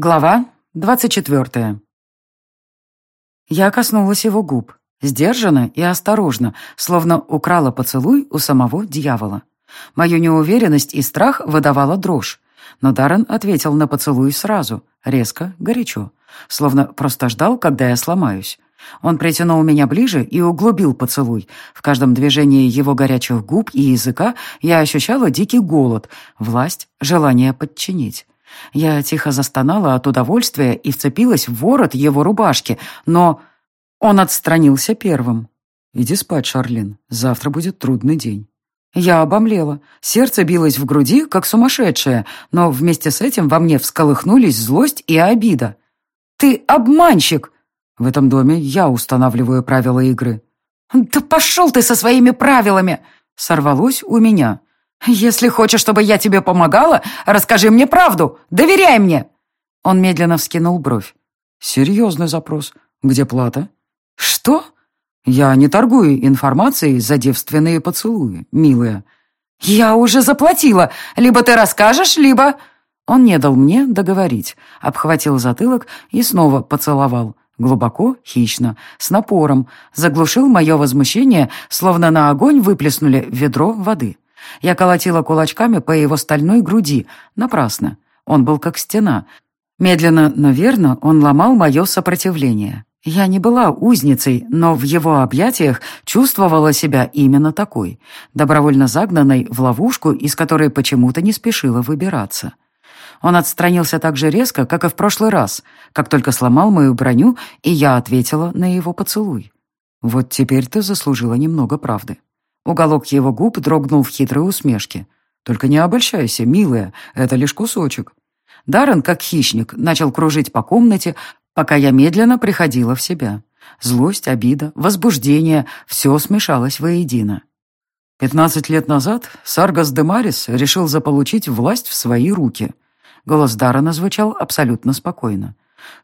Глава двадцать четвертая. Я коснулась его губ, сдержанно и осторожно, словно украла поцелуй у самого дьявола. Мою неуверенность и страх выдавала дрожь, но Даррен ответил на поцелуй сразу, резко, горячо, словно просто ждал, когда я сломаюсь. Он притянул меня ближе и углубил поцелуй. В каждом движении его горячих губ и языка я ощущала дикий голод, власть, желание подчинить. Я тихо застонала от удовольствия и вцепилась в ворот его рубашки, но он отстранился первым. «Иди спать, Шарлин, завтра будет трудный день». Я обомлела. Сердце билось в груди, как сумасшедшее, но вместе с этим во мне всколыхнулись злость и обида. «Ты обманщик!» В этом доме я устанавливаю правила игры. «Да пошел ты со своими правилами!» Сорвалось у меня. «Если хочешь, чтобы я тебе помогала, расскажи мне правду, доверяй мне!» Он медленно вскинул бровь. «Серьезный запрос. Где плата?» «Что?» «Я не торгую информацией за девственные поцелуи, милая». «Я уже заплатила. Либо ты расскажешь, либо...» Он не дал мне договорить, обхватил затылок и снова поцеловал. Глубоко, хищно, с напором, заглушил мое возмущение, словно на огонь выплеснули ведро воды. Я колотила кулачками по его стальной груди. Напрасно. Он был как стена. Медленно, но верно он ломал мое сопротивление. Я не была узницей, но в его объятиях чувствовала себя именно такой, добровольно загнанной в ловушку, из которой почему-то не спешила выбираться. Он отстранился так же резко, как и в прошлый раз, как только сломал мою броню, и я ответила на его поцелуй. Вот теперь ты заслужила немного правды. Уголок его губ дрогнул в хитрой усмешке. «Только не обольщайся, милая, это лишь кусочек». Даррен, как хищник, начал кружить по комнате, пока я медленно приходила в себя. Злость, обида, возбуждение — все смешалось воедино. Пятнадцать лет назад Саргас де Марис решил заполучить власть в свои руки. Голос Даррена звучал абсолютно спокойно.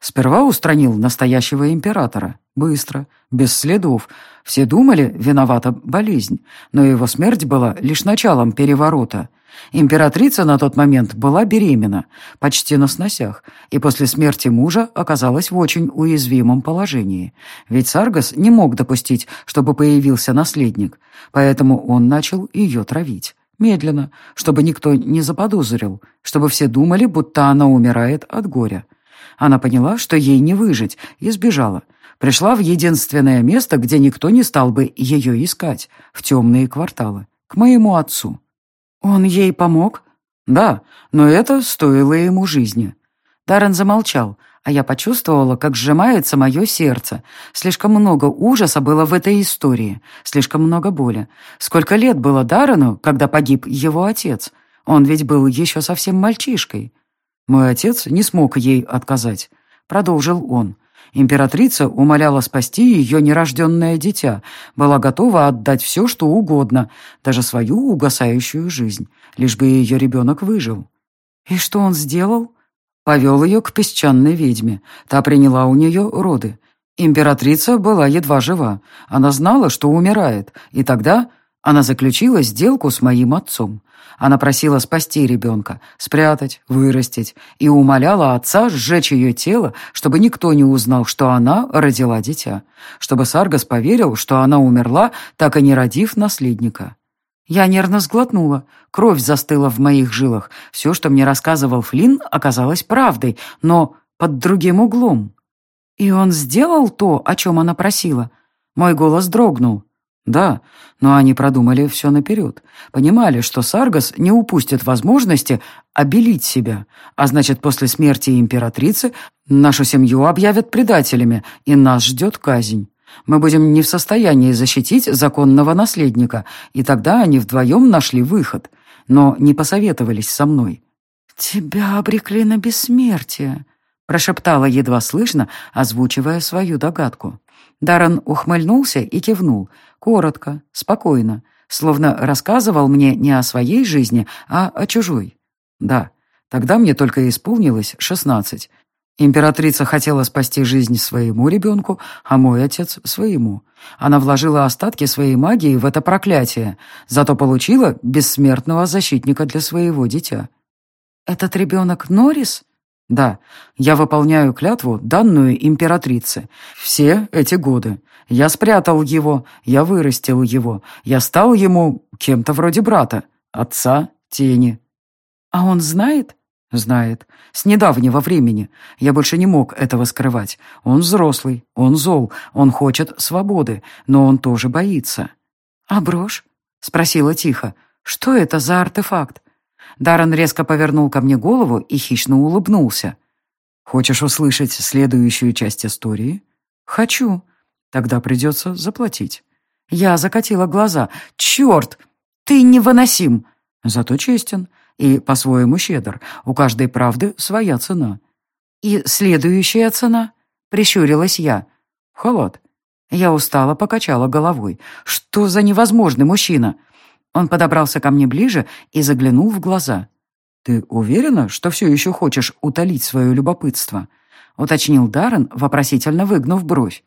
Сперва устранил настоящего императора. Быстро, без следов. Все думали, виновата болезнь, но его смерть была лишь началом переворота. Императрица на тот момент была беременна, почти на сносях, и после смерти мужа оказалась в очень уязвимом положении. Ведь Саргас не мог допустить, чтобы появился наследник, поэтому он начал ее травить. Медленно, чтобы никто не заподозрил, чтобы все думали, будто она умирает от горя. Она поняла, что ей не выжить, и сбежала. Пришла в единственное место, где никто не стал бы ее искать, в темные кварталы, к моему отцу. Он ей помог? Да, но это стоило ему жизни. Даррен замолчал, а я почувствовала, как сжимается мое сердце. Слишком много ужаса было в этой истории, слишком много боли. Сколько лет было Даррену, когда погиб его отец? Он ведь был еще совсем мальчишкой. Мой отец не смог ей отказать. Продолжил он. Императрица умоляла спасти ее нерожденное дитя, была готова отдать все, что угодно, даже свою угасающую жизнь, лишь бы ее ребенок выжил. И что он сделал? Повел ее к песчаной ведьме. Та приняла у нее роды. Императрица была едва жива. Она знала, что умирает, и тогда она заключила сделку с моим отцом. Она просила спасти ребенка, спрятать, вырастить, и умоляла отца сжечь ее тело, чтобы никто не узнал, что она родила дитя, чтобы Саргас поверил, что она умерла, так и не родив наследника. Я нервно сглотнула. Кровь застыла в моих жилах. Все, что мне рассказывал Флинн, оказалось правдой, но под другим углом. И он сделал то, о чем она просила. Мой голос дрогнул. Да, но они продумали все наперед. Понимали, что Саргас не упустит возможности обелить себя, а значит, после смерти императрицы нашу семью объявят предателями, и нас ждет казнь. Мы будем не в состоянии защитить законного наследника, и тогда они вдвоем нашли выход, но не посоветовались со мной. «Тебя обрекли на бессмертие», — прошептала едва слышно, озвучивая свою догадку. Даррен ухмыльнулся и кивнул, коротко, спокойно, словно рассказывал мне не о своей жизни, а о чужой. Да, тогда мне только исполнилось шестнадцать. Императрица хотела спасти жизнь своему ребенку, а мой отец — своему. Она вложила остатки своей магии в это проклятие, зато получила бессмертного защитника для своего дитя. «Этот ребенок Норрис?» Да, я выполняю клятву, данную императрице. Все эти годы. Я спрятал его, я вырастил его, я стал ему кем-то вроде брата, отца, тени. А он знает? Знает. С недавнего времени. Я больше не мог этого скрывать. Он взрослый, он зол, он хочет свободы, но он тоже боится. А брошь? Спросила тихо. Что это за артефакт? Даррен резко повернул ко мне голову и хищно улыбнулся. «Хочешь услышать следующую часть истории?» «Хочу. Тогда придется заплатить». Я закатила глаза. «Черт! Ты невыносим!» Зато честен и по-своему щедр. У каждой правды своя цена. «И следующая цена?» — прищурилась я. «Халат». Я устало покачала головой. «Что за невозможный мужчина?» Он подобрался ко мне ближе и заглянул в глаза. «Ты уверена, что все еще хочешь утолить свое любопытство?» — уточнил Даррен, вопросительно выгнув бровь.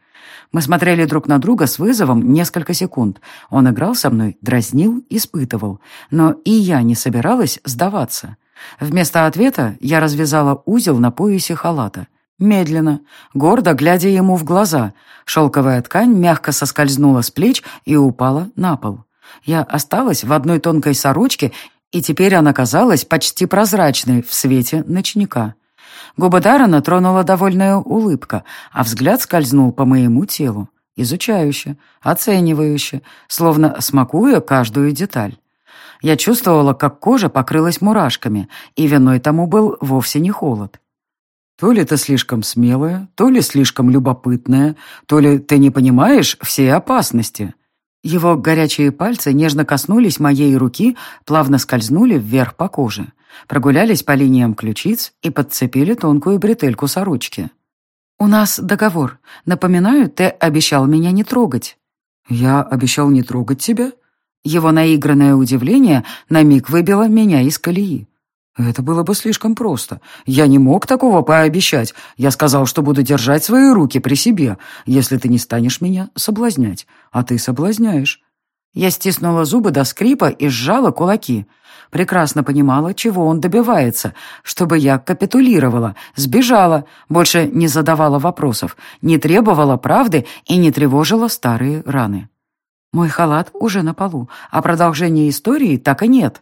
Мы смотрели друг на друга с вызовом несколько секунд. Он играл со мной, дразнил, испытывал. Но и я не собиралась сдаваться. Вместо ответа я развязала узел на поясе халата. Медленно, гордо глядя ему в глаза. Шелковая ткань мягко соскользнула с плеч и упала на пол. Я осталась в одной тонкой сорочке, и теперь она казалась почти прозрачной в свете ночника. Губы Даррена тронула довольная улыбка, а взгляд скользнул по моему телу, изучающе, оценивающе, словно смакуя каждую деталь. Я чувствовала, как кожа покрылась мурашками, и виной тому был вовсе не холод. То ли ты слишком смелая, то ли слишком любопытная, то ли ты не понимаешь всей опасности. Его горячие пальцы нежно коснулись моей руки, плавно скользнули вверх по коже, прогулялись по линиям ключиц и подцепили тонкую бретельку сорочки. «У нас договор. Напоминаю, ты обещал меня не трогать». «Я обещал не трогать тебя?» Его наигранное удивление на миг выбило меня из колеи. Это было бы слишком просто. Я не мог такого пообещать. Я сказал, что буду держать свои руки при себе, если ты не станешь меня соблазнять. А ты соблазняешь. Я стиснула зубы до скрипа и сжала кулаки. Прекрасно понимала, чего он добивается, чтобы я капитулировала, сбежала, больше не задавала вопросов, не требовала правды и не тревожила старые раны. Мой халат уже на полу, а продолжения истории так и нет.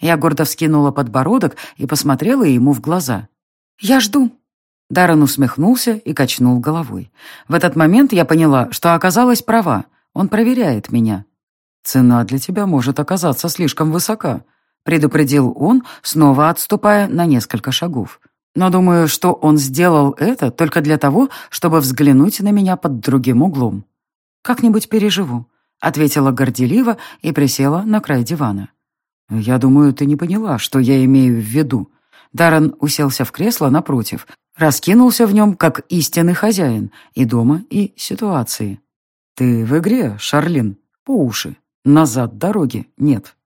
Я гордо вскинула подбородок и посмотрела ему в глаза. «Я жду». Даррен усмехнулся и качнул головой. В этот момент я поняла, что оказалась права. Он проверяет меня. «Цена для тебя может оказаться слишком высока», предупредил он, снова отступая на несколько шагов. Но думаю, что он сделал это только для того, чтобы взглянуть на меня под другим углом. «Как-нибудь переживу», — ответила горделиво и присела на край дивана. «Я думаю, ты не поняла, что я имею в виду». Даррен уселся в кресло напротив, раскинулся в нем как истинный хозяин и дома, и ситуации. «Ты в игре, Шарлин, по уши. Назад дороги нет».